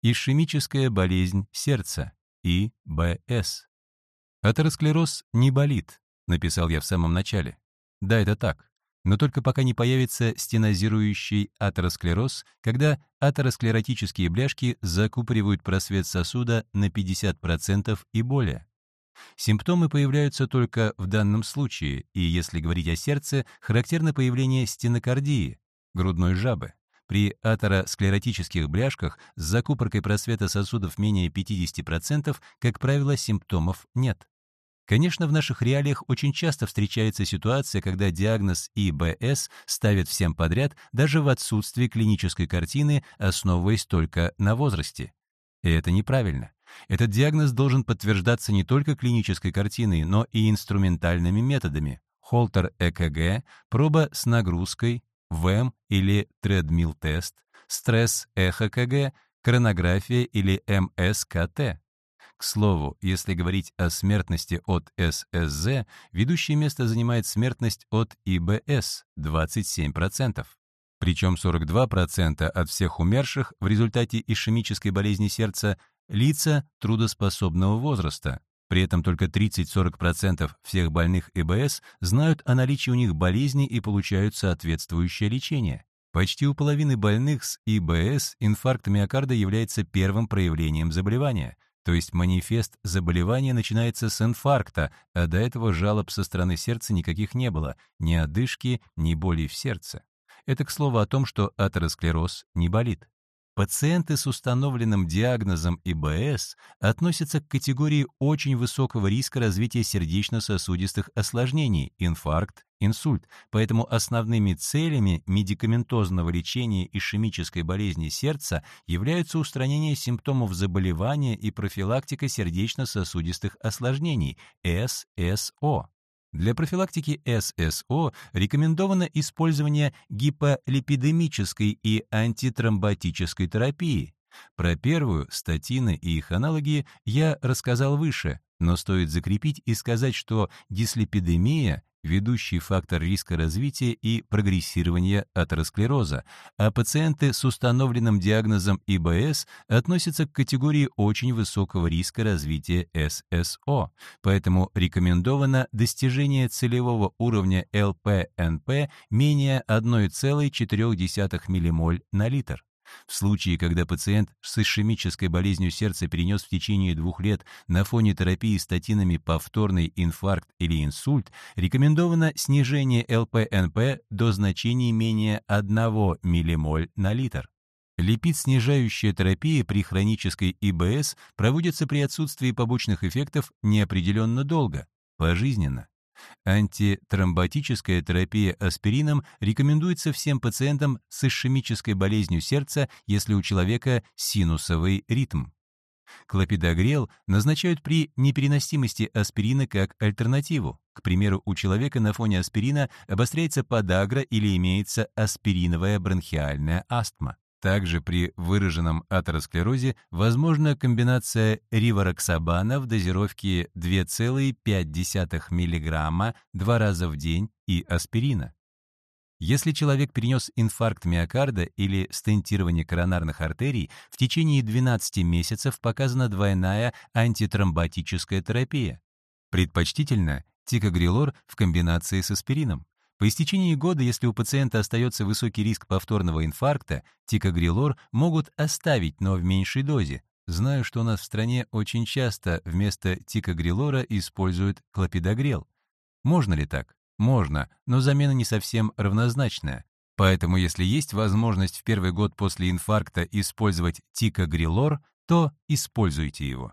Ишемическая болезнь сердца, ИБС. Атеросклероз не болит, написал я в самом начале. Да, это так. Но только пока не появится стенозирующий атеросклероз, когда атеросклеротические бляшки закупоривают просвет сосуда на 50% и более. Симптомы появляются только в данном случае, и если говорить о сердце, характерно появление стенокардии, грудной жабы. При атеросклеротических бляшках с закупоркой просвета сосудов менее 50%, как правило, симптомов нет. Конечно, в наших реалиях очень часто встречается ситуация, когда диагноз ИБС ставят всем подряд, даже в отсутствии клинической картины, основываясь только на возрасте. И это неправильно. Этот диагноз должен подтверждаться не только клинической картиной, но и инструментальными методами. Холтер-ЭКГ, проба с нагрузкой, ВЭМ или тредмил-тест, стресс-ЭХКГ, коронография или МСКТ. К слову, если говорить о смертности от ССЗ, ведущее место занимает смертность от ИБС – 27%. Причем 42% от всех умерших в результате ишемической болезни сердца – лица трудоспособного возраста. При этом только 30-40% всех больных ИБС знают о наличии у них болезни и получают соответствующее лечение. Почти у половины больных с ИБС инфаркт миокарда является первым проявлением заболевания, то есть манифест заболевания начинается с инфаркта, а до этого жалоб со стороны сердца никаких не было, ни одышки, ни боли в сердце. Это к слову о том, что атеросклероз не болит. Пациенты с установленным диагнозом ИБС относятся к категории очень высокого риска развития сердечно-сосудистых осложнений, инфаркт, инсульт, поэтому основными целями медикаментозного лечения ишемической болезни сердца являются устранение симптомов заболевания и профилактика сердечно-сосудистых осложнений, ССО. Для профилактики ССО рекомендовано использование гиполипидемической и антитромботической терапии. Про первую, статины и их аналоги, я рассказал выше, но стоит закрепить и сказать, что дислепидемия ведущий фактор риска развития и прогрессирования атеросклероза, а пациенты с установленным диагнозом ИБС относятся к категории очень высокого риска развития ССО, поэтому рекомендовано достижение целевого уровня ЛПНП менее 1,4 ммоль на литр. В случае, когда пациент с ишемической болезнью сердца перенес в течение двух лет на фоне терапии статинами повторный инфаркт или инсульт, рекомендовано снижение ЛПНП до значений менее 1 ммоль на литр. Липид-снижающая терапия при хронической ИБС проводится при отсутствии побочных эффектов неопределенно долго, пожизненно. Антитромботическая терапия аспирином рекомендуется всем пациентам с ишемической болезнью сердца, если у человека синусовый ритм. Клопидогрел назначают при непереносимости аспирина как альтернативу. К примеру, у человека на фоне аспирина обостряется подагра или имеется аспириновая бронхиальная астма. Также при выраженном атеросклерозе возможна комбинация ривароксабана в дозировке 2,5 мг два раза в день и аспирина. Если человек перенес инфаркт миокарда или стентирование коронарных артерий, в течение 12 месяцев показана двойная антитромботическая терапия. Предпочтительно тикогрилор в комбинации с аспирином. По истечении года, если у пациента остается высокий риск повторного инфаркта, тикогрилор могут оставить, но в меньшей дозе. Знаю, что у нас в стране очень часто вместо тикогрилора используют клопидогрел. Можно ли так? Можно, но замена не совсем равнозначная. Поэтому, если есть возможность в первый год после инфаркта использовать тикогрилор, то используйте его.